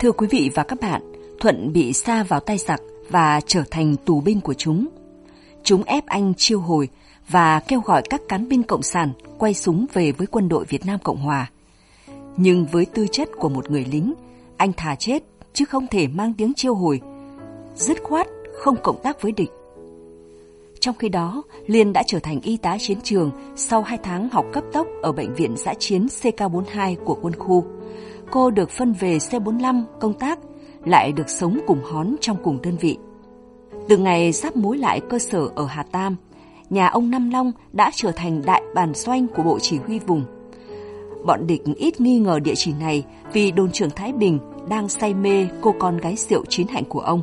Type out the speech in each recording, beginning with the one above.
Thưa quý vị và các bạn, Thuận bị xa vào tay giặc và trở thành tù binh của chúng. Chúng ép anh chiêu hồi và kêu gọi các cán binh cộng sản quay súng về với quân đội Việt Nam Cộng Hòa. Nhưng với tư chất của một người lính, anh thà chết chứ không thể mang tiếng chiêu hồi. Dứt khoát không cộng tác với địch. Trong khi đó, Liên đã trở thành y tá chiến trường sau 2 tháng học cấp tốc ở bệnh viện giã chiến CK42 của quân khu. Cô được phân về C45 công tác, lại được sống cùng Hón trong cùng đơn vị. Từ ngày sắp mối lại cơ sở ở Hà Tam, nhà ông Năm Long đã trở thành đại bàn xoanh của bộ chỉ huy vùng. Bọn địch ít nghi ngờ địa chỉ này vì đồn trưởng Thái Bình đang say mê cô con gái rượu chiến hạnh của ông.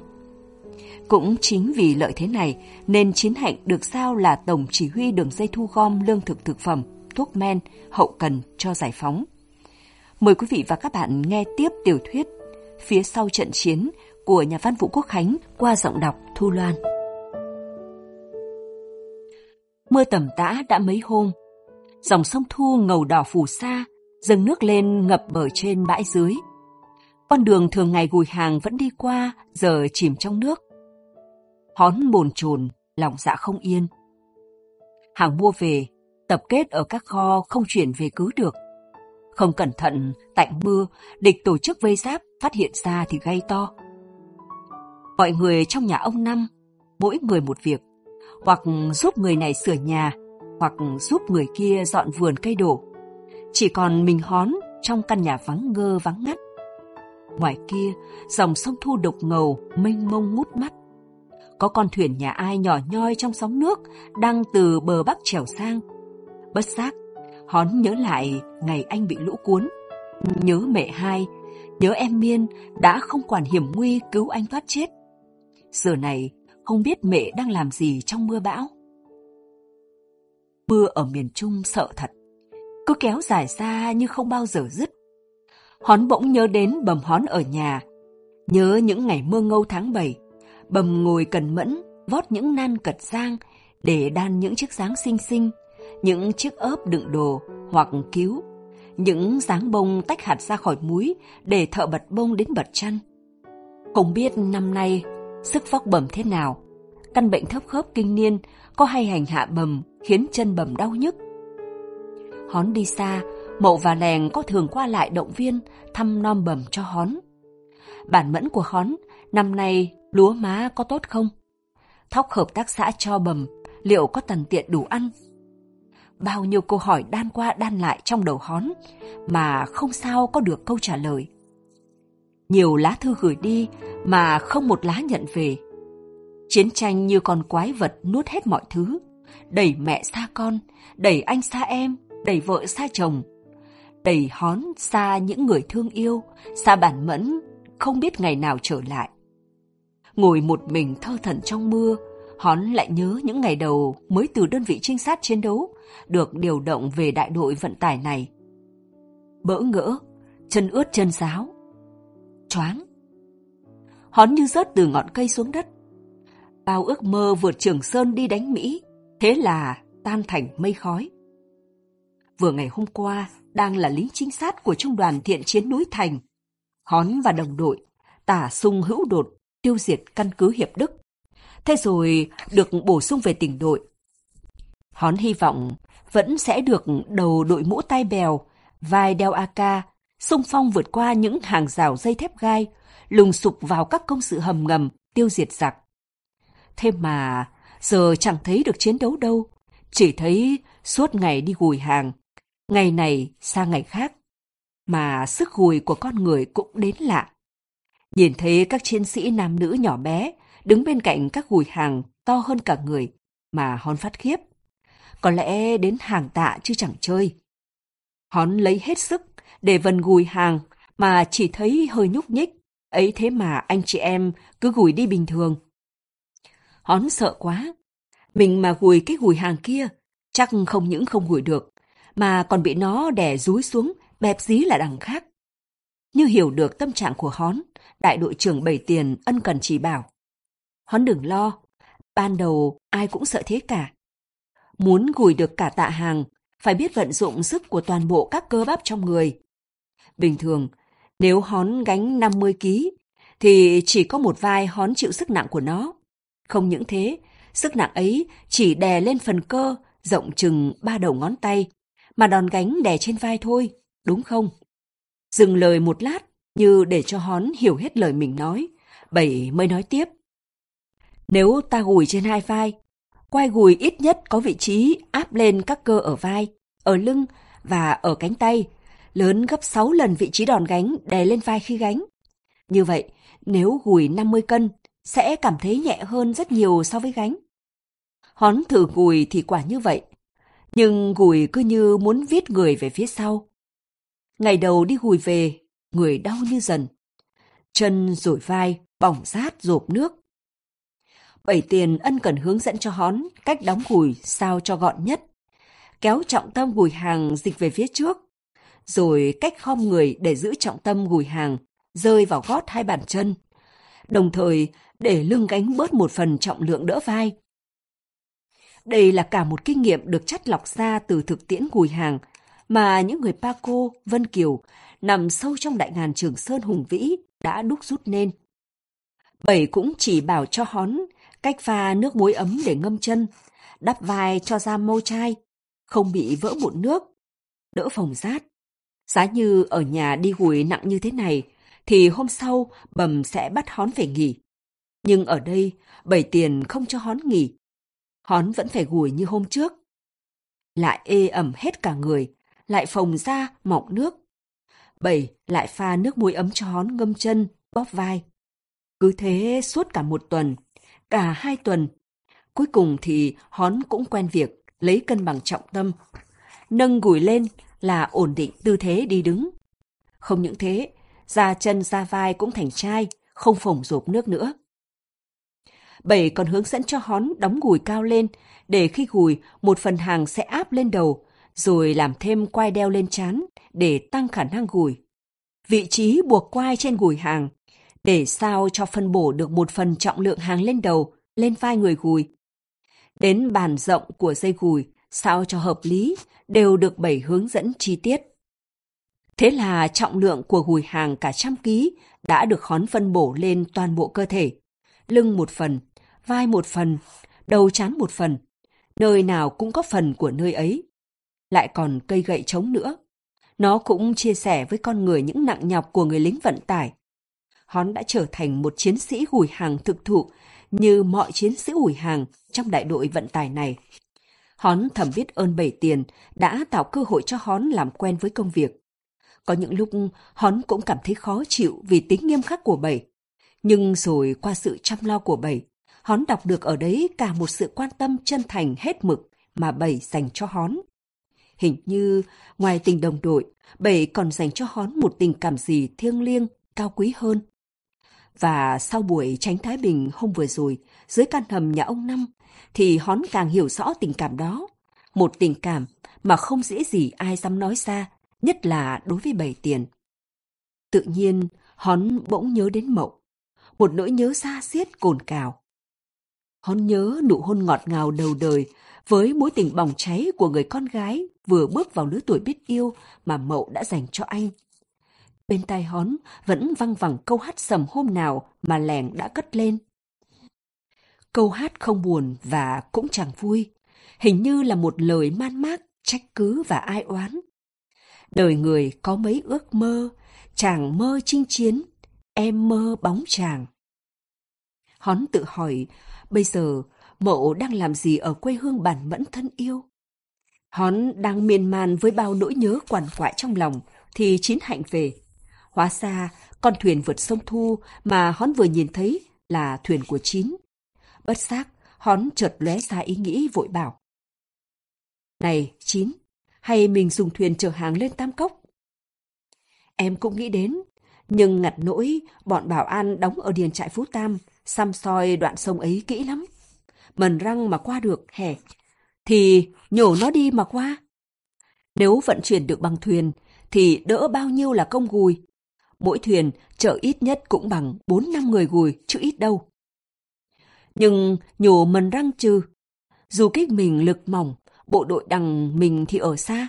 Cũng chính vì lợi thế này nên Chiến Hạnh được giao là tổng chỉ huy đường dây thu gom lương thực thực phẩm, thuốc men, hậu cần cho giải phóng. Mời quý vị và các bạn nghe tiếp tiểu thuyết Phía sau trận chiến của nhà văn Vũ Quốc Khánh qua giọng đọc Thu Loan. Mưa tầm tã đã mấy hôm, dòng sông Thu ngầu đỏ phù sa, dâng nước lên ngập bờ trên bãi dưới. Con đường thường ngày gùi hàng vẫn đi qua, giờ chìm trong nước hón bồn chồn, lòng dạ không yên. Hàng mua về, tập kết ở các kho không chuyển về cứ được. Không cẩn thận, tạnh mưa, địch tổ chức vây giáp, phát hiện ra thì gây to. Mọi người trong nhà ông Năm, mỗi người một việc, hoặc giúp người này sửa nhà, hoặc giúp người kia dọn vườn cây đổ. Chỉ còn mình hón trong căn nhà vắng ngơ vắng ngắt. Ngoài kia, dòng sông Thu đục ngầu, mênh mông ngút mắt có con thuyền nhà ai nhỏ nhoi trong sóng nước đang từ bờ bắc trèo sang. Bất giác, hón nhớ lại ngày anh bị lũ cuốn. Nhớ mẹ hai, nhớ em Miên đã không quản hiểm nguy cứu anh thoát chết. Giờ này, không biết mẹ đang làm gì trong mưa bão. Mưa ở miền Trung sợ thật, cứ kéo dài ra như không bao giờ dứt. Hón bỗng nhớ đến bầm hón ở nhà, nhớ những ngày mưa ngâu tháng 7, bầm ngồi cần mẫn, vót những nan cật giang để đan những chiếc dáng xinh xinh, những chiếc ớp đựng đồ hoặc cứu, những dáng bông tách hạt ra khỏi muối để thợ bật bông đến bật chăn. Không biết năm nay sức vóc bầm thế nào, căn bệnh thấp khớp kinh niên có hay hành hạ bầm khiến chân bầm đau nhức. Hón đi xa, mậu và lèng có thường qua lại động viên thăm non bầm cho hón. Bản mẫn của hón năm nay lúa má có tốt không? Thóc hợp tác xã cho bầm, liệu có tần tiện đủ ăn? Bao nhiêu câu hỏi đan qua đan lại trong đầu hón, mà không sao có được câu trả lời. Nhiều lá thư gửi đi mà không một lá nhận về. Chiến tranh như con quái vật nuốt hết mọi thứ, đẩy mẹ xa con, đẩy anh xa em, đẩy vợ xa chồng, đẩy hón xa những người thương yêu, xa bản mẫn, không biết ngày nào trở lại. Ngồi một mình thơ thẩn trong mưa, Hón lại nhớ những ngày đầu mới từ đơn vị trinh sát chiến đấu, được điều động về đại đội vận tải này. Bỡ ngỡ, chân ướt chân sáo. Choáng. Hón như rớt từ ngọn cây xuống đất. Bao ước mơ vượt Trường Sơn đi đánh Mỹ, thế là tan thành mây khói. Vừa ngày hôm qua, đang là lính trinh sát của trung đoàn thiện chiến núi Thành. Hón và đồng đội, tả sung hữu đột tiêu diệt căn cứ Hiệp Đức. Thế rồi được bổ sung về tỉnh đội. Hón hy vọng vẫn sẽ được đầu đội mũ tai bèo, vai đeo AK, sung phong vượt qua những hàng rào dây thép gai, lùng sụp vào các công sự hầm ngầm, tiêu diệt giặc. Thế mà giờ chẳng thấy được chiến đấu đâu, chỉ thấy suốt ngày đi gùi hàng, ngày này sang ngày khác. Mà sức gùi của con người cũng đến lạ. Nhìn thấy các chiến sĩ nam nữ nhỏ bé đứng bên cạnh các gùi hàng to hơn cả người mà Hón phát khiếp. Có lẽ đến hàng tạ chứ chẳng chơi. Hón lấy hết sức để vần gùi hàng mà chỉ thấy hơi nhúc nhích. Ấy thế mà anh chị em cứ gùi đi bình thường. Hón sợ quá. Mình mà gùi cái gùi hàng kia chắc không những không gùi được mà còn bị nó đè rúi xuống bẹp dí là đằng khác. Như hiểu được tâm trạng của Hón, đại đội trưởng Bảy Tiền ân cần chỉ bảo. Hón đừng lo, ban đầu ai cũng sợ thế cả. Muốn gùi được cả tạ hàng, phải biết vận dụng sức của toàn bộ các cơ bắp trong người. Bình thường, Nếu hón gánh 50 kg, thì chỉ có một vai hón chịu sức nặng của nó. Không những thế, sức nặng ấy chỉ đè lên phần cơ rộng chừng ba đầu ngón tay, mà đòn gánh đè trên vai thôi, đúng không? Dừng lời một lát, như để cho hón hiểu hết lời mình nói, bảy mới nói tiếp. Nếu ta gùi trên hai vai, quai gùi ít nhất có vị trí áp lên các cơ ở vai, ở lưng và ở cánh tay, lớn gấp 6 lần vị trí đòn gánh đè lên vai khi gánh. Như vậy, nếu gùi 50 cân, sẽ cảm thấy nhẹ hơn rất nhiều so với gánh. Hón thử gùi thì quả như vậy, nhưng gùi cứ như muốn viết người về phía sau. Ngày đầu đi gùi về, người đau như dần. Chân rồi vai, bỏng rát rộp nước. Bảy tiền ân cần hướng dẫn cho hón cách đóng gùi sao cho gọn nhất. Kéo trọng tâm gùi hàng dịch về phía trước, rồi cách khom người để giữ trọng tâm gùi hàng rơi vào gót hai bàn chân. Đồng thời để lưng gánh bớt một phần trọng lượng đỡ vai. Đây là cả một kinh nghiệm được chắt lọc ra từ thực tiễn gùi hàng mà những người Paco, Vân Kiều nằm sâu trong đại ngàn Trường Sơn hùng vĩ đã đúc rút nên. Bảy cũng chỉ bảo cho hón cách pha nước muối ấm để ngâm chân, đắp vai cho da mâu chai, không bị vỡ mụn nước, đỡ phòng rát. Giá như ở nhà đi gùi nặng như thế này, thì hôm sau bầm sẽ bắt hón về nghỉ. Nhưng ở đây, bảy tiền không cho hón nghỉ. Hón vẫn phải gùi như hôm trước. Lại ê ẩm hết cả người, lại phồng ra mọng nước. Bảy lại pha nước muối ấm cho hón ngâm chân, bóp vai. Cứ thế suốt cả một tuần, cả hai tuần. Cuối cùng thì hón cũng quen việc, lấy cân bằng trọng tâm. Nâng gùi lên là ổn định tư thế đi đứng. Không những thế, da chân da vai cũng thành chai, không phồng rộp nước nữa. Bảy còn hướng dẫn cho hón đóng gùi cao lên, để khi gùi, một phần hàng sẽ áp lên đầu, rồi làm thêm quai đeo lên chán để tăng khả năng gùi. Vị trí buộc quai trên gùi hàng, để sao cho phân bổ được một phần trọng lượng hàng lên đầu, lên vai người gùi. Đến bàn rộng của dây gùi, sao cho hợp lý, đều được bảy hướng dẫn chi tiết. Thế là trọng lượng của gùi hàng cả trăm ký đã được khón phân bổ lên toàn bộ cơ thể. Lưng một phần, vai một phần, đầu chán một phần. Nơi nào cũng có phần của nơi ấy. Lại còn cây gậy trống nữa. Nó cũng chia sẻ với con người những nặng nhọc của người lính vận tải. Hón đã trở thành một chiến sĩ gùi hàng thực thụ như mọi chiến sĩ ủi hàng trong đại đội vận tải này. Hón thầm biết ơn bảy tiền đã tạo cơ hội cho Hón làm quen với công việc. Có những lúc Hón cũng cảm thấy khó chịu vì tính nghiêm khắc của bảy. Nhưng rồi qua sự chăm lo của bảy, Hón đọc được ở đấy cả một sự quan tâm chân thành hết mực mà bảy dành cho Hón. Hình như ngoài tình đồng đội, bảy còn dành cho Hón một tình cảm gì thiêng liêng, cao quý hơn. Và sau buổi tránh Thái Bình hôm vừa rồi, dưới căn hầm nhà ông Năm, thì Hón càng hiểu rõ tình cảm đó. Một tình cảm mà không dễ gì ai dám nói ra, nhất là đối với bảy tiền. Tự nhiên, Hón bỗng nhớ đến Mậu, một nỗi nhớ xa xiết cồn cào. Hón nhớ nụ hôn ngọt ngào đầu đời với mối tình bỏng cháy của người con gái vừa bước vào lứa tuổi biết yêu mà Mậu đã dành cho anh. Bên tai hón vẫn văng vẳng câu hát sầm hôm nào mà lẻng đã cất lên. Câu hát không buồn và cũng chẳng vui, hình như là một lời man mác, trách cứ và ai oán. Đời người có mấy ước mơ, chàng mơ chinh chiến, em mơ bóng chàng. Hón tự hỏi, bây giờ mậu đang làm gì ở quê hương bản mẫn thân yêu? Hón đang miên man với bao nỗi nhớ quằn quại trong lòng, thì chín hạnh về. Hóa ra, con thuyền vượt sông Thu mà Hón vừa nhìn thấy là thuyền của Chín. Bất giác, Hón chợt lóe ra ý nghĩ vội bảo. Này, Chín, hay mình dùng thuyền chở hàng lên Tam Cốc? Em cũng nghĩ đến, nhưng ngặt nỗi bọn bảo an đóng ở điền trại Phú Tam, xăm soi đoạn sông ấy kỹ lắm. Mần răng mà qua được, hẻ, thì nhổ nó đi mà qua. Nếu vận chuyển được bằng thuyền, thì đỡ bao nhiêu là công gùi. Mỗi thuyền chở ít nhất cũng bằng 4 năm người gùi, chứ ít đâu. Nhưng nhổ mần răng trừ, dù kích mình lực mỏng, bộ đội đằng mình thì ở xa.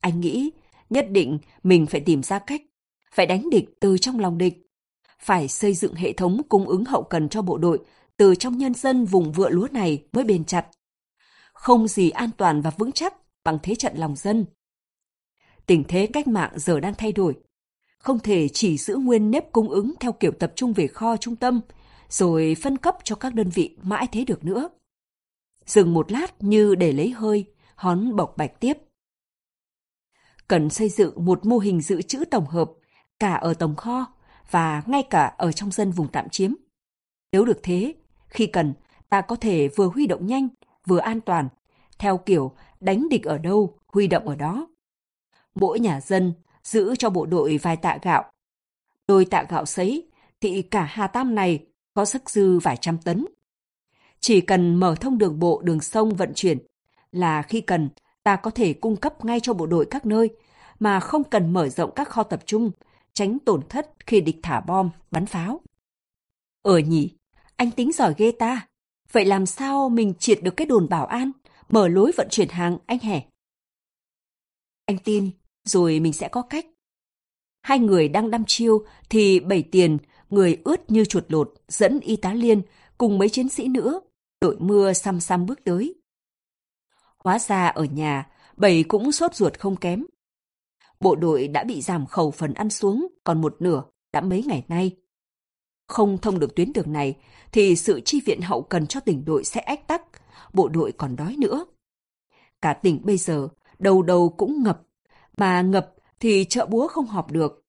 Anh nghĩ nhất định mình phải tìm ra cách, phải đánh địch từ trong lòng địch, phải xây dựng hệ thống cung ứng hậu cần cho bộ đội từ trong nhân dân vùng vựa lúa này mới bền chặt. Không gì an toàn và vững chắc bằng thế trận lòng dân. Tình thế cách mạng giờ đang thay đổi. Không thể chỉ giữ nguyên nếp cung ứng theo kiểu tập trung về kho trung tâm, rồi phân cấp cho các đơn vị mãi thế được nữa. Dừng một lát như để lấy hơi, hón bộc bạch tiếp. Cần xây dựng một mô hình dự trữ tổng hợp, cả ở tổng kho và ngay cả ở trong dân vùng tạm chiếm. Nếu được thế, khi cần, ta có thể vừa huy động nhanh, vừa an toàn, theo kiểu đánh địch ở đâu, huy động ở đó. Mỗi nhà dân giữ cho bộ đội vài tạ gạo. Đôi tạ gạo sấy thì cả Hà Tam này có sức dư vài trăm tấn. Chỉ cần mở thông đường bộ đường sông vận chuyển là khi cần ta có thể cung cấp ngay cho bộ đội các nơi mà không cần mở rộng các kho tập trung, tránh tổn thất khi địch thả bom, bắn pháo. Ở nhỉ, anh tính giỏi ghê ta. Vậy làm sao mình triệt được cái đồn bảo an, mở lối vận chuyển hàng anh hẻ? Anh tin, rồi mình sẽ có cách. Hai người đang đăm chiêu thì bảy tiền, người ướt như chuột lột, dẫn y tá liên cùng mấy chiến sĩ nữa, đội mưa xăm xăm bước tới. Hóa ra ở nhà, bảy cũng sốt ruột không kém. Bộ đội đã bị giảm khẩu phần ăn xuống còn một nửa đã mấy ngày nay. Không thông được tuyến đường này thì sự chi viện hậu cần cho tỉnh đội sẽ ách tắc, bộ đội còn đói nữa. Cả tỉnh bây giờ đầu đầu cũng ngập, mà ngập thì chợ búa không họp được.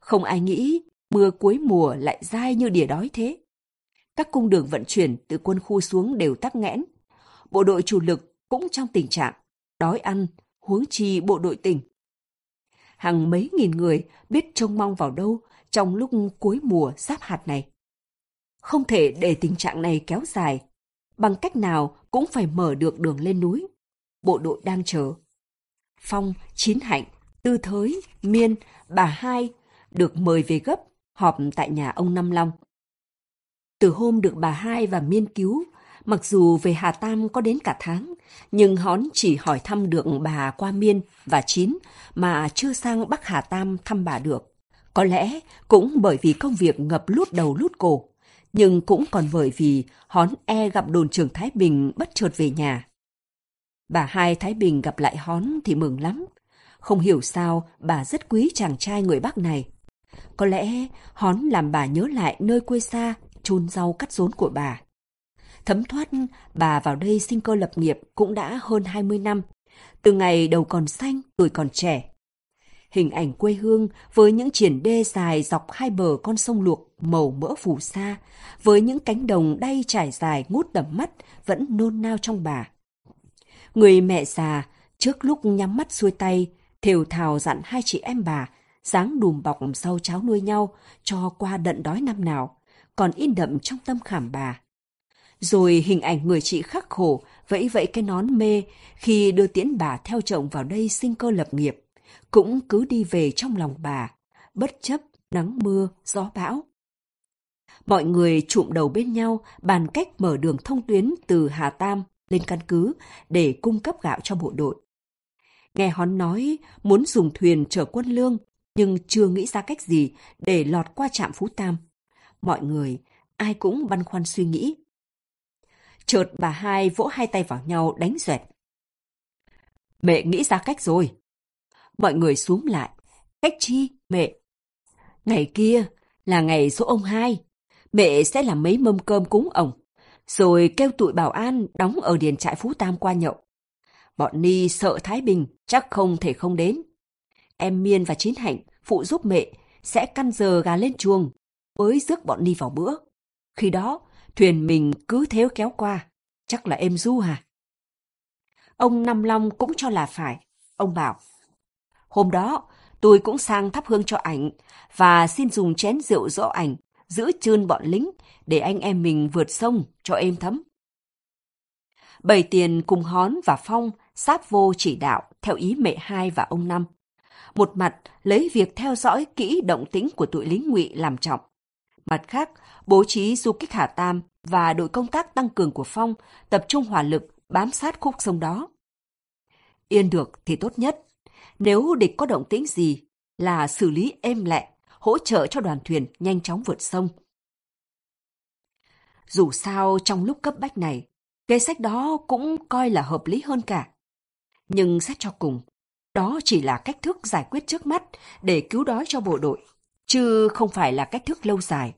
Không ai nghĩ mưa cuối mùa lại dai như đỉa đói thế. Các cung đường vận chuyển từ quân khu xuống đều tắc nghẽn. Bộ đội chủ lực cũng trong tình trạng đói ăn, huống chi bộ đội tỉnh. Hàng mấy nghìn người biết trông mong vào đâu trong lúc cuối mùa giáp hạt này. Không thể để tình trạng này kéo dài. Bằng cách nào cũng phải mở được đường lên núi. Bộ đội đang chờ. Phong, Chín Hạnh, Tư Thới, Miên, bà Hai được mời về gấp họp tại nhà ông Năm Long. Từ hôm được bà Hai và Miên cứu, mặc dù về Hà Tam có đến cả tháng, nhưng Hón chỉ hỏi thăm được bà qua Miên và Chín mà chưa sang Bắc Hà Tam thăm bà được. Có lẽ cũng bởi vì công việc ngập lút đầu lút cổ, nhưng cũng còn bởi vì hón e gặp đồn trưởng Thái Bình bất chợt về nhà. Bà hai Thái Bình gặp lại hón thì mừng lắm. Không hiểu sao bà rất quý chàng trai người Bắc này. Có lẽ hón làm bà nhớ lại nơi quê xa, chôn rau cắt rốn của bà. Thấm thoát, bà vào đây sinh cơ lập nghiệp cũng đã hơn 20 năm. Từ ngày đầu còn xanh, tuổi còn trẻ, hình ảnh quê hương với những triển đê dài dọc hai bờ con sông luộc màu mỡ phù sa, với những cánh đồng đay trải dài ngút tầm mắt vẫn nôn nao trong bà. Người mẹ già trước lúc nhắm mắt xuôi tay, thều thào dặn hai chị em bà dáng đùm bọc sau cháo nuôi nhau cho qua đận đói năm nào, còn in đậm trong tâm khảm bà. Rồi hình ảnh người chị khắc khổ vẫy vẫy cái nón mê khi đưa tiễn bà theo chồng vào đây sinh cơ lập nghiệp cũng cứ đi về trong lòng bà, bất chấp nắng mưa, gió bão. Mọi người trụm đầu bên nhau bàn cách mở đường thông tuyến từ Hà Tam lên căn cứ để cung cấp gạo cho bộ đội. Nghe hắn nói muốn dùng thuyền chở quân lương, nhưng chưa nghĩ ra cách gì để lọt qua trạm Phú Tam. Mọi người, ai cũng băn khoăn suy nghĩ. Chợt bà hai vỗ hai tay vào nhau đánh dẹt. Mẹ nghĩ ra cách rồi mọi người xuống lại. Cách chi, mẹ? Ngày kia là ngày số ông hai. Mẹ sẽ làm mấy mâm cơm cúng ông, rồi kêu tụi bảo an đóng ở điền trại Phú Tam qua nhậu. Bọn Ni sợ Thái Bình, chắc không thể không đến. Em Miên và Chín Hạnh phụ giúp mẹ sẽ căn giờ gà lên chuồng, mới rước bọn Ni vào bữa. Khi đó, thuyền mình cứ thế kéo qua, chắc là em du hả? Ông Năm Long cũng cho là phải. Ông bảo, Hôm đó, tôi cũng sang thắp hương cho ảnh và xin dùng chén rượu dỗ ảnh, giữ chơn bọn lính để anh em mình vượt sông cho êm thấm. Bảy tiền cùng Hón và Phong sát vô chỉ đạo theo ý mẹ hai và ông Năm. Một mặt lấy việc theo dõi kỹ động tĩnh của tụi lính ngụy làm trọng. Mặt khác, bố trí du kích Hà Tam và đội công tác tăng cường của Phong tập trung hỏa lực bám sát khúc sông đó. Yên được thì tốt nhất, nếu địch có động tĩnh gì là xử lý êm lẹ, hỗ trợ cho đoàn thuyền nhanh chóng vượt sông. Dù sao trong lúc cấp bách này, kế sách đó cũng coi là hợp lý hơn cả. Nhưng xét cho cùng, đó chỉ là cách thức giải quyết trước mắt để cứu đói cho bộ đội, chứ không phải là cách thức lâu dài.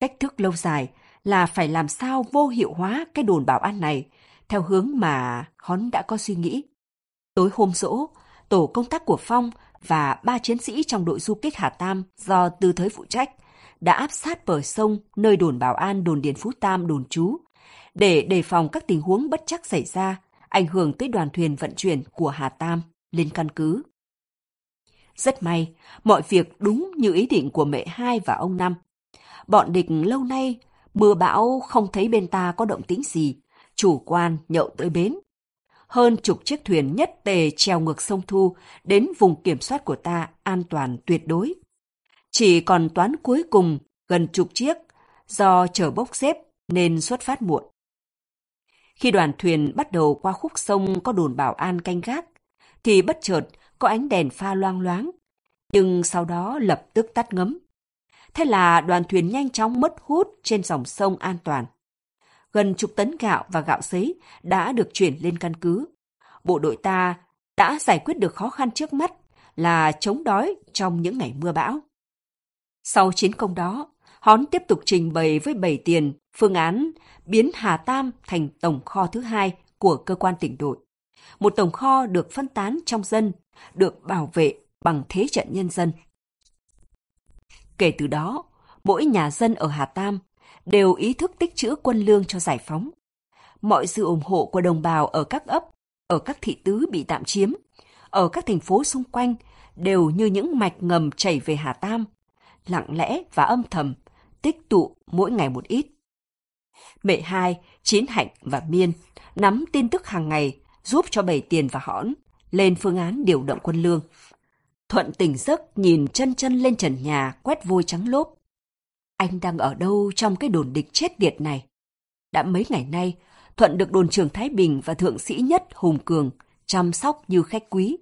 Cách thức lâu dài là phải làm sao vô hiệu hóa cái đồn bảo an này theo hướng mà Hón đã có suy nghĩ. Tối hôm rỗ, tổ công tác của Phong và ba chiến sĩ trong đội du kích Hà Tam do Tư Thới phụ trách đã áp sát bờ sông nơi đồn bảo an đồn Điền Phú Tam đồn trú để đề phòng các tình huống bất chắc xảy ra ảnh hưởng tới đoàn thuyền vận chuyển của Hà Tam lên căn cứ. Rất may, mọi việc đúng như ý định của mẹ hai và ông Năm. Bọn địch lâu nay, mưa bão không thấy bên ta có động tĩnh gì, chủ quan nhậu tới bến. Hơn chục chiếc thuyền nhất tề treo ngược sông Thu đến vùng kiểm soát của ta an toàn tuyệt đối. Chỉ còn toán cuối cùng gần chục chiếc do chở bốc xếp nên xuất phát muộn. Khi đoàn thuyền bắt đầu qua khúc sông có đồn bảo an canh gác, thì bất chợt có ánh đèn pha loang loáng, nhưng sau đó lập tức tắt ngấm. Thế là đoàn thuyền nhanh chóng mất hút trên dòng sông an toàn. Gần chục tấn gạo và gạo sấy đã được chuyển lên căn cứ. Bộ đội ta đã giải quyết được khó khăn trước mắt là chống đói trong những ngày mưa bão. Sau chiến công đó, Hón tiếp tục trình bày với bảy tiền phương án biến Hà Tam thành tổng kho thứ hai của cơ quan tỉnh đội. Một tổng kho được phân tán trong dân, được bảo vệ bằng thế trận nhân dân. Kể từ đó, mỗi nhà dân ở Hà Tam đều ý thức tích trữ quân lương cho giải phóng. Mọi sự ủng hộ của đồng bào ở các ấp, ở các thị tứ bị tạm chiếm, ở các thành phố xung quanh đều như những mạch ngầm chảy về Hà Tam, lặng lẽ và âm thầm, tích tụ mỗi ngày một ít. Mẹ hai, Chín Hạnh và Miên nắm tin tức hàng ngày giúp cho Bảy Tiền và Hõn lên phương án điều động quân lương. Thuận tỉnh giấc nhìn chân chân lên trần nhà quét vôi trắng lốp. Anh đang ở đâu trong cái đồn địch chết tiệt này? Đã mấy ngày nay, Thuận được đồn trưởng Thái Bình và thượng sĩ nhất Hùng Cường chăm sóc như khách quý.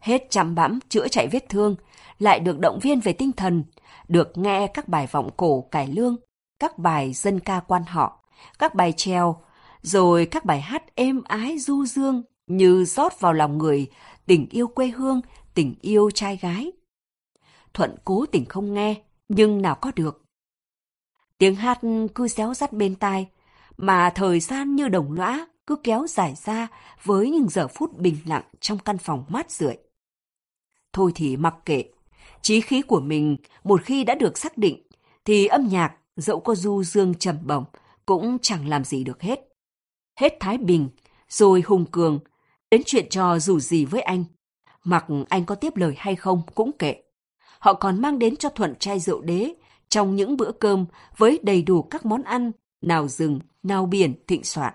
Hết chăm bẵm chữa chạy vết thương, lại được động viên về tinh thần, được nghe các bài vọng cổ cải lương, các bài dân ca quan họ, các bài treo, rồi các bài hát êm ái du dương như rót vào lòng người tình yêu quê hương, tình yêu trai gái. Thuận cố tình không nghe, nhưng nào có được. Tiếng hát cứ xéo rắt bên tai, mà thời gian như đồng lõa cứ kéo dài ra với những giờ phút bình lặng trong căn phòng mát rượi. Thôi thì mặc kệ, chí khí của mình một khi đã được xác định, thì âm nhạc dẫu có du dương trầm bổng cũng chẳng làm gì được hết. Hết Thái Bình, rồi Hùng Cường, đến chuyện trò dù gì với anh. Mặc anh có tiếp lời hay không cũng kệ. Họ còn mang đến cho Thuận chai rượu đế trong những bữa cơm với đầy đủ các món ăn, nào rừng, nào biển thịnh soạn.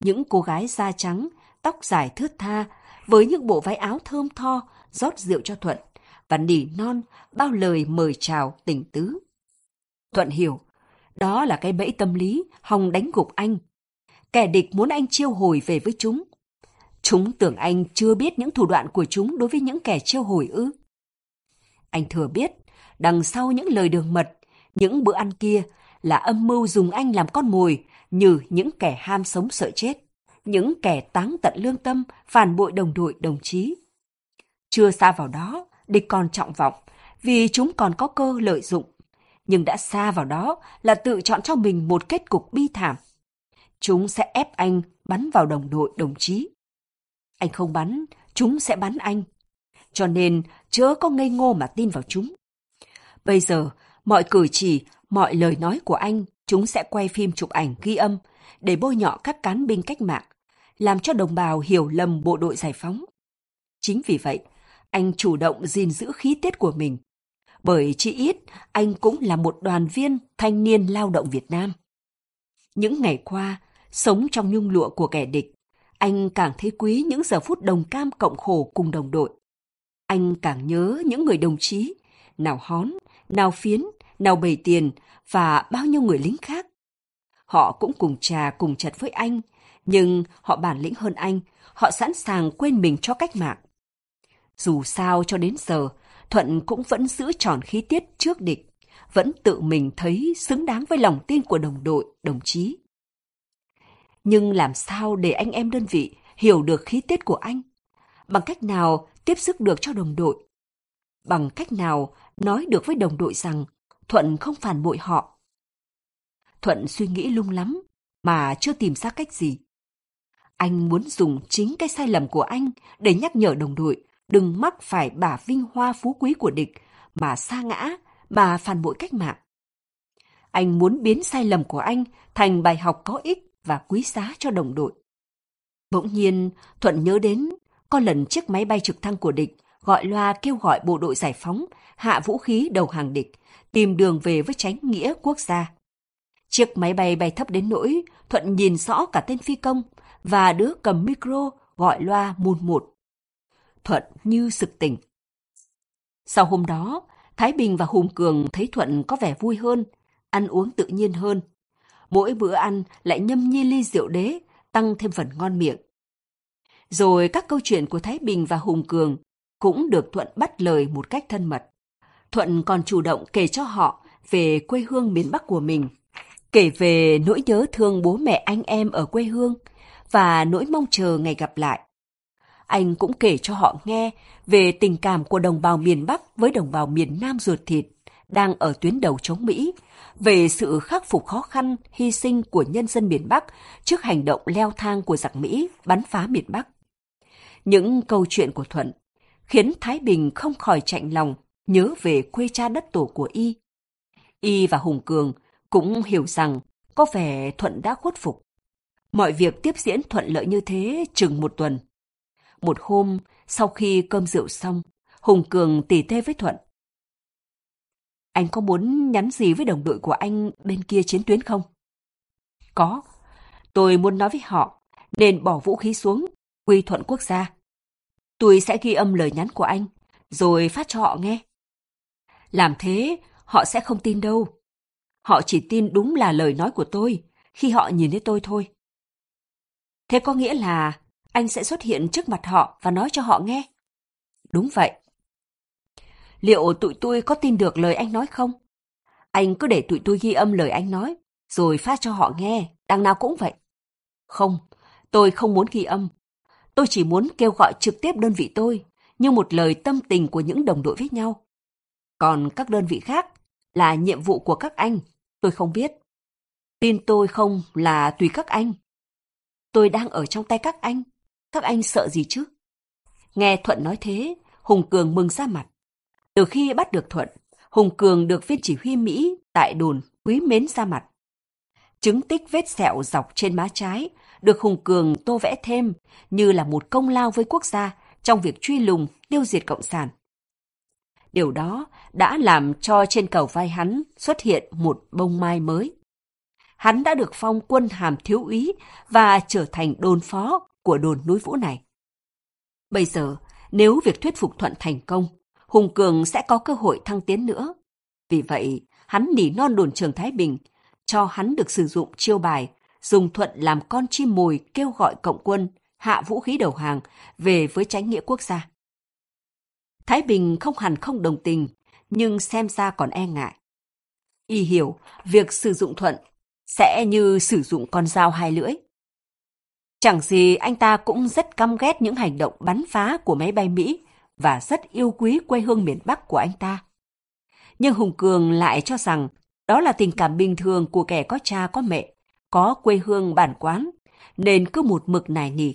Những cô gái da trắng, tóc dài thướt tha, với những bộ váy áo thơm tho, rót rượu cho Thuận, và nỉ non bao lời mời chào tình tứ. Thuận hiểu, đó là cái bẫy tâm lý hòng đánh gục anh. Kẻ địch muốn anh chiêu hồi về với chúng. Chúng tưởng anh chưa biết những thủ đoạn của chúng đối với những kẻ chiêu hồi ư. Anh thừa biết, đằng sau những lời đường mật, những bữa ăn kia là âm mưu dùng anh làm con mồi như những kẻ ham sống sợ chết, những kẻ táng tận lương tâm, phản bội đồng đội đồng chí. Chưa xa vào đó, địch còn trọng vọng, vì chúng còn có cơ lợi dụng. Nhưng đã xa vào đó là tự chọn cho mình một kết cục bi thảm. Chúng sẽ ép anh bắn vào đồng đội đồng chí. Anh không bắn, chúng sẽ bắn anh. Cho nên chớ có ngây ngô mà tin vào chúng. Bây giờ, mọi cử chỉ, mọi lời nói của anh, chúng sẽ quay phim chụp ảnh ghi âm để bôi nhọ các cán binh cách mạng, làm cho đồng bào hiểu lầm bộ đội giải phóng. Chính vì vậy, anh chủ động gìn giữ khí tiết của mình. Bởi chỉ ít, anh cũng là một đoàn viên thanh niên lao động Việt Nam. Những ngày qua, sống trong nhung lụa của kẻ địch, anh càng thấy quý những giờ phút đồng cam cộng khổ cùng đồng đội. Anh càng nhớ những người đồng chí, nào hón, nào phiến, nào bầy tiền và bao nhiêu người lính khác. Họ cũng cùng trà cùng chật với anh, nhưng họ bản lĩnh hơn anh, họ sẵn sàng quên mình cho cách mạng. Dù sao cho đến giờ, Thuận cũng vẫn giữ tròn khí tiết trước địch, vẫn tự mình thấy xứng đáng với lòng tin của đồng đội, đồng chí. Nhưng làm sao để anh em đơn vị hiểu được khí tiết của anh? Bằng cách nào tiếp sức được cho đồng đội? Bằng cách nào nói được với đồng đội rằng Thuận không phản bội họ? Thuận suy nghĩ lung lắm mà chưa tìm ra cách gì. Anh muốn dùng chính cái sai lầm của anh để nhắc nhở đồng đội đừng mắc phải bả vinh hoa phú quý của địch mà sa ngã, mà phản bội cách mạng. Anh muốn biến sai lầm của anh thành bài học có ích và quý giá cho đồng đội. Bỗng nhiên, Thuận nhớ đến có lần chiếc máy bay trực thăng của địch gọi loa kêu gọi bộ đội giải phóng hạ vũ khí đầu hàng địch, tìm đường về với tránh nghĩa quốc gia. Chiếc máy bay bay thấp đến nỗi Thuận nhìn rõ cả tên phi công và đứa cầm micro gọi loa mùn một. Thuận như sực tỉnh. Sau hôm đó, Thái Bình và Hùng Cường thấy Thuận có vẻ vui hơn, ăn uống tự nhiên hơn. Mỗi bữa ăn lại nhâm nhi ly rượu đế, tăng thêm phần ngon miệng. Rồi các câu chuyện của Thái Bình và Hùng Cường cũng được Thuận bắt lời một cách thân mật. Thuận còn chủ động kể cho họ về quê hương miền Bắc của mình, kể về nỗi nhớ thương bố mẹ anh em ở quê hương và nỗi mong chờ ngày gặp lại. Anh cũng kể cho họ nghe về tình cảm của đồng bào miền Bắc với đồng bào miền Nam ruột thịt đang ở tuyến đầu chống Mỹ, về sự khắc phục khó khăn, hy sinh của nhân dân miền Bắc trước hành động leo thang của giặc Mỹ bắn phá miền Bắc. Những câu chuyện của Thuận khiến Thái Bình không khỏi chạnh lòng nhớ về quê cha đất tổ của Y. Y và Hùng Cường cũng hiểu rằng có vẻ Thuận đã khuất phục. Mọi việc tiếp diễn thuận lợi như thế chừng một tuần. Một hôm, sau khi cơm rượu xong, Hùng Cường tỉ tê với Thuận. Anh có muốn nhắn gì với đồng đội của anh bên kia chiến tuyến không? Có. Tôi muốn nói với họ nên bỏ vũ khí xuống, quy thuận quốc gia. Tôi sẽ ghi âm lời nhắn của anh, rồi phát cho họ nghe. Làm thế, họ sẽ không tin đâu. Họ chỉ tin đúng là lời nói của tôi khi họ nhìn thấy tôi thôi. Thế có nghĩa là anh sẽ xuất hiện trước mặt họ và nói cho họ nghe. Đúng vậy. Liệu tụi tôi có tin được lời anh nói không? Anh cứ để tụi tôi ghi âm lời anh nói, rồi phát cho họ nghe, đằng nào cũng vậy. Không, tôi không muốn ghi âm. Tôi chỉ muốn kêu gọi trực tiếp đơn vị tôi, như một lời tâm tình của những đồng đội với nhau. Còn các đơn vị khác là nhiệm vụ của các anh, tôi không biết. Tin tôi không là tùy các anh. Tôi đang ở trong tay các anh, các anh sợ gì chứ? Nghe Thuận nói thế, Hùng Cường mừng ra mặt. Từ khi bắt được Thuận, Hùng Cường được viên chỉ huy Mỹ tại đồn quý mến ra mặt. Chứng tích vết sẹo dọc trên má trái được Hùng Cường tô vẽ thêm như là một công lao với quốc gia trong việc truy lùng, tiêu diệt Cộng sản. Điều đó đã làm cho trên cầu vai hắn xuất hiện một bông mai mới. Hắn đã được phong quân hàm thiếu úy và trở thành đồn phó của đồn núi Vũ này. Bây giờ, nếu việc thuyết phục Thuận thành công, Hùng Cường sẽ có cơ hội thăng tiến nữa. Vì vậy, hắn nỉ non đồn trường Thái Bình, cho hắn được sử dụng chiêu bài, dùng Thuận làm con chim mồi kêu gọi cộng quân, hạ vũ khí đầu hàng, về với tránh nghĩa quốc gia. Thái Bình không hẳn không đồng tình, nhưng xem ra còn e ngại. Y hiểu việc sử dụng Thuận sẽ như sử dụng con dao hai lưỡi. Chẳng gì anh ta cũng rất căm ghét những hành động bắn phá của máy bay Mỹ và rất yêu quý quê hương miền Bắc của anh ta. Nhưng Hùng Cường lại cho rằng đó là tình cảm bình thường của kẻ có cha có mẹ, có quê hương bản quán, nên cứ một mực nài nỉ.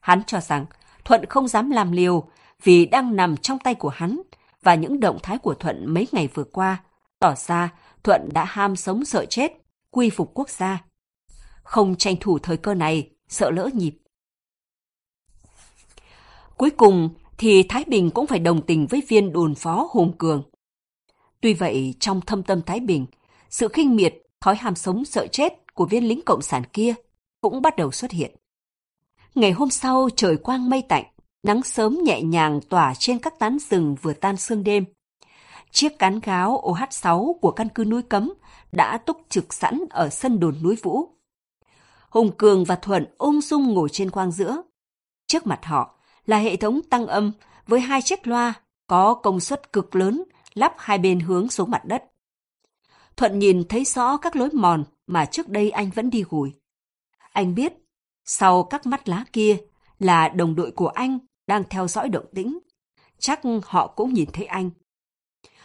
Hắn cho rằng Thuận không dám làm liều vì đang nằm trong tay của hắn và những động thái của Thuận mấy ngày vừa qua tỏ ra Thuận đã ham sống sợ chết, quy phục quốc gia. Không tranh thủ thời cơ này, sợ lỡ nhịp. Cuối cùng thì Thái Bình cũng phải đồng tình với viên đồn phó Hùng Cường. Tuy vậy, trong thâm tâm Thái Bình, sự khinh miệt, thói ham sống sợ chết của viên lính cộng sản kia cũng bắt đầu xuất hiện. Ngày hôm sau trời quang mây tạnh, nắng sớm nhẹ nhàng tỏa trên các tán rừng vừa tan sương đêm. Chiếc cán gáo OH6 của căn cứ núi Cấm đã túc trực sẵn ở sân đồn núi Vũ. Hùng Cường và Thuận ung dung ngồi trên quang giữa. Trước mặt họ là hệ thống tăng âm với hai chiếc loa có công suất cực lớn, lắp hai bên hướng xuống mặt đất. Thuận nhìn thấy rõ các lối mòn mà trước đây anh vẫn đi gùi. Anh biết, sau các mắt lá kia là đồng đội của anh đang theo dõi động tĩnh. Chắc họ cũng nhìn thấy anh.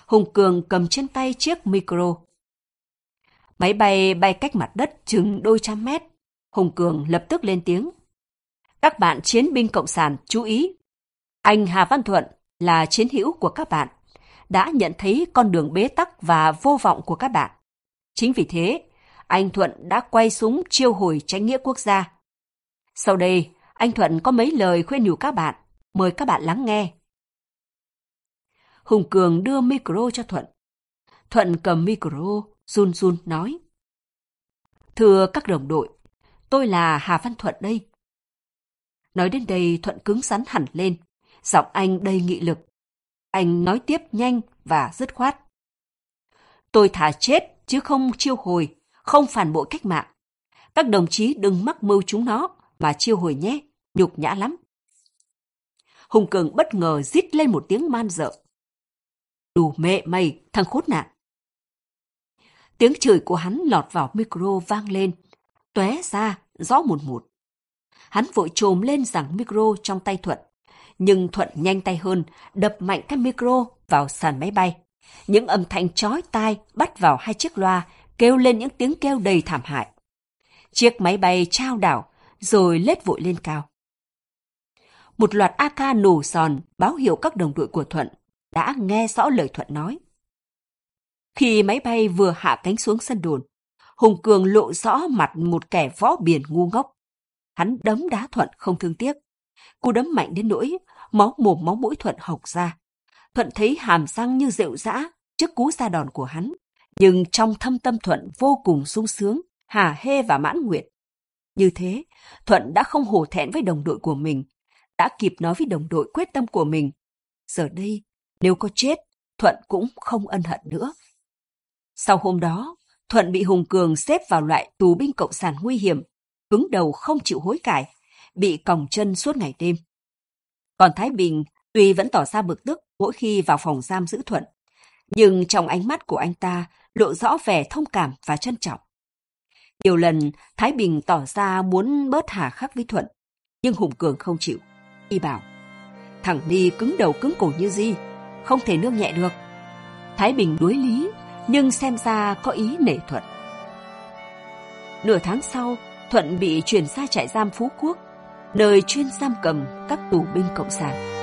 Hùng Cường cầm trên tay chiếc micro. Máy bay bay cách mặt đất chừng đôi trăm mét. Hùng Cường lập tức lên tiếng. Các bạn chiến binh Cộng sản chú ý. Anh Hà Văn Thuận là chiến hữu của các bạn, đã nhận thấy con đường bế tắc và vô vọng của các bạn. Chính vì thế, anh Thuận đã quay súng chiêu hồi tránh nghĩa quốc gia. Sau đây, anh Thuận có mấy lời khuyên nhủ các bạn, mời các bạn lắng nghe. Hùng Cường đưa micro cho Thuận. Thuận cầm micro, run run nói. Thưa các đồng đội, tôi là Hà Văn Thuận đây. Nói đến đây Thuận cứng rắn hẳn lên, giọng anh đầy nghị lực. Anh nói tiếp nhanh và dứt khoát. Tôi thả chết chứ không chiêu hồi, không phản bội cách mạng. Các đồng chí đừng mắc mưu chúng nó mà chiêu hồi nhé, nhục nhã lắm. Hùng Cường bất ngờ rít lên một tiếng man dợ. Đủ mẹ mày, thằng khốn nạn. Tiếng chửi của hắn lọt vào micro vang lên, tóe ra, rõ một một. Hắn vội trồm lên rằng micro trong tay Thuận, nhưng Thuận nhanh tay hơn, đập mạnh cái micro vào sàn máy bay. Những âm thanh chói tai bắt vào hai chiếc loa, kêu lên những tiếng kêu đầy thảm hại. Chiếc máy bay trao đảo, rồi lết vội lên cao. Một loạt AK nổ sòn báo hiệu các đồng đội của Thuận đã nghe rõ lời Thuận nói. Khi máy bay vừa hạ cánh xuống sân đồn, Hùng Cường lộ rõ mặt một kẻ võ biển ngu ngốc. Hắn đấm đá Thuận không thương tiếc. Cú đấm mạnh đến nỗi máu mồm máu mũi Thuận hộc ra. Thuận thấy hàm răng như rượu dã trước cú ra đòn của hắn. Nhưng trong thâm tâm Thuận vô cùng sung sướng, hà hê và mãn nguyện. Như thế, Thuận đã không hổ thẹn với đồng đội của mình, đã kịp nói với đồng đội quyết tâm của mình. Giờ đây, nếu có chết, Thuận cũng không ân hận nữa. Sau hôm đó, Thuận bị Hùng Cường xếp vào loại tù binh cộng sản nguy hiểm, cứng đầu không chịu hối cải, bị còng chân suốt ngày đêm. Còn Thái Bình tuy vẫn tỏ ra bực tức mỗi khi vào phòng giam giữ Thuận, nhưng trong ánh mắt của anh ta lộ rõ vẻ thông cảm và trân trọng. Nhiều lần Thái Bình tỏ ra muốn bớt hà khắc với Thuận, nhưng Hùng Cường không chịu. Y bảo, thằng Ni cứng đầu cứng cổ như gì, không thể nương nhẹ được. Thái Bình đối lý, nhưng xem ra có ý nể Thuận. Nửa tháng sau, Thuận bị chuyển ra trại giam Phú Quốc, đời chuyên giam cầm các tù binh cộng sản.